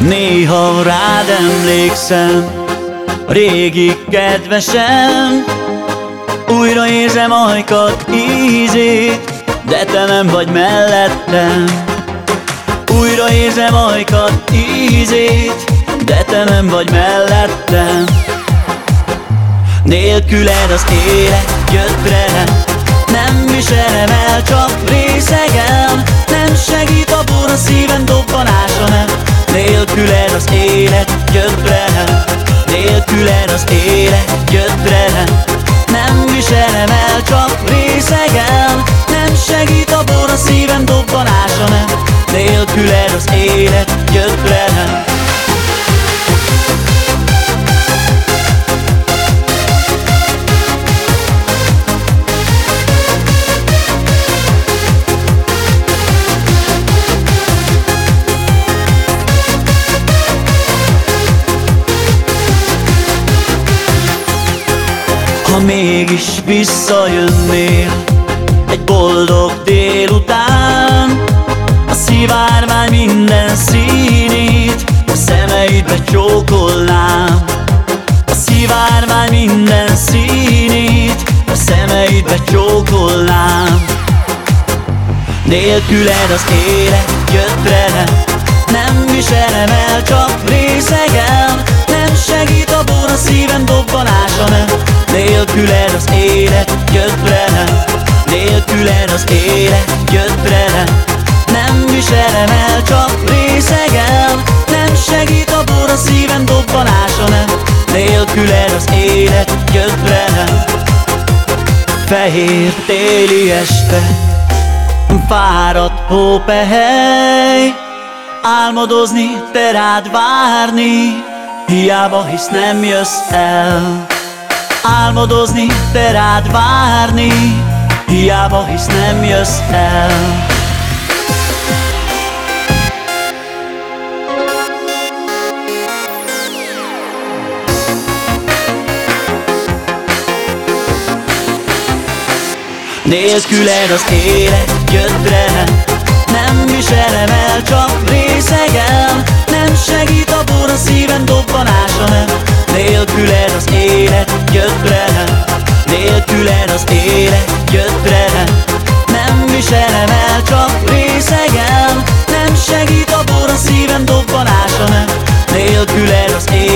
Néha rád emlékszem, régi kedvesem. Újra érzem ajkat ízét, de te nem vagy mellettem. Újra érzem ajkat ízét, de te nem vagy mellettem. Nélküled az élet gyötre Nem viselem el, csak részegen Nélküled az élet Nem viselem el, csak részegen mégis visszajönnél. Egy boldog délután A szivárvány minden színét A szemeidbe csókolnám. A szivárvány minden színét A szemeidbe csókolnám. Nélküled az élet gyötre Nem viselem el, csak Nélküled az élet gyötre Nélküled az élet gyötre Nem viselem el, csak részegen Nem segít a bor a szívem dobbanása nem. Nélküled az élet gyötre Fehér téli este Fáradt hópehely. Álmodozni, te rád várni Hiába hisz nem jössz el Álmodozni, te rád várni Hiába hisz nem jössz el. Nélküled az élet Nem viselem el, csak részegen Nem segít a bor a szívem dobbanása nem. Nélküled az élet